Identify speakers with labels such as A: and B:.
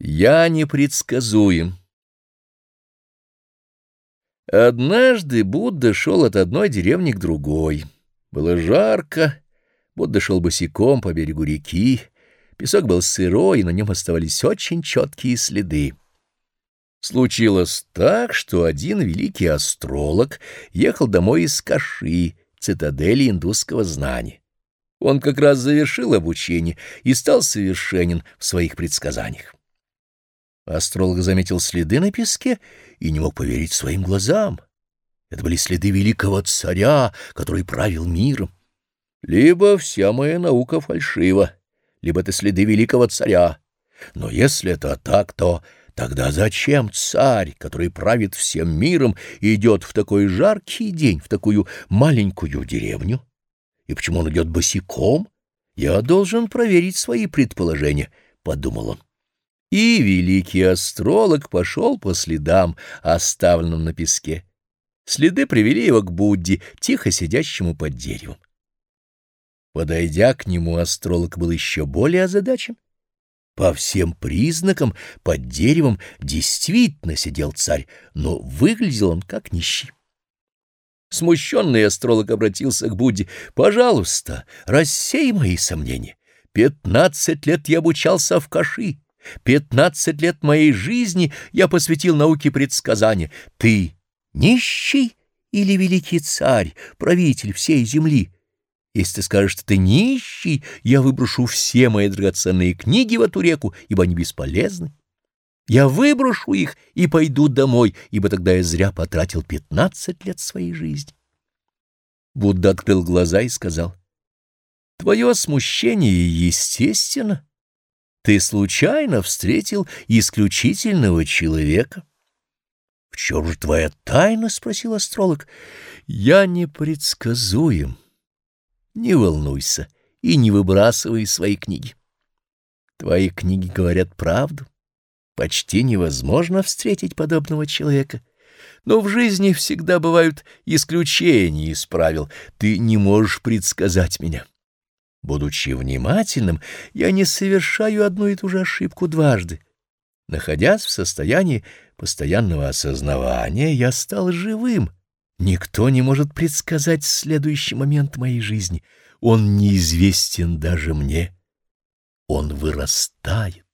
A: Я непредсказуем. Однажды Будда шел от одной деревни к другой. Было жарко, Будда шел босиком по берегу реки, песок был сырой, и на нем оставались очень четкие следы. Случилось так, что один великий астролог ехал домой из Каши, цитадели индусского знания. Он как раз завершил обучение и стал совершенен в своих предсказаниях. Астролог заметил следы на песке и не мог поверить своим глазам. Это были следы великого царя, который правил миром. Либо вся моя наука фальшива, либо это следы великого царя. Но если это так, то тогда зачем царь, который правит всем миром, идет в такой жаркий день в такую маленькую деревню? И почему он идет босиком? Я должен проверить свои предположения, — подумал он. И великий астролог пошел по следам, оставленным на песке. Следы привели его к Будде, тихо сидящему под деревом. Подойдя к нему, астролог был еще более озадачен. По всем признакам под деревом действительно сидел царь, но выглядел он как нищий. Смущенный астролог обратился к Будде. «Пожалуйста, рассей мои сомнения. Пятнадцать лет я обучался в Каши. Пятнадцать лет моей жизни я посвятил науке предсказания. Ты нищий или великий царь, правитель всей земли? Если ты скажешь, что ты нищий, я выброшу все мои драгоценные книги в эту реку, ибо они бесполезны. Я выброшу их и пойду домой, ибо тогда я зря потратил пятнадцать лет своей жизни. Будда открыл глаза и сказал, «Твое смущение естественно». Ты случайно встретил исключительного человека? — В чем же твоя тайна? — спросил астролог. — Я непредсказуем. Не волнуйся и не выбрасывай свои книги. Твои книги говорят правду. Почти невозможно встретить подобного человека. Но в жизни всегда бывают исключения из правил. Ты не можешь предсказать меня. Будучи внимательным, я не совершаю одну и ту же ошибку дважды. Находясь в состоянии постоянного осознавания, я стал живым. Никто не может предсказать следующий момент моей жизни. Он неизвестен даже мне. Он вырастает.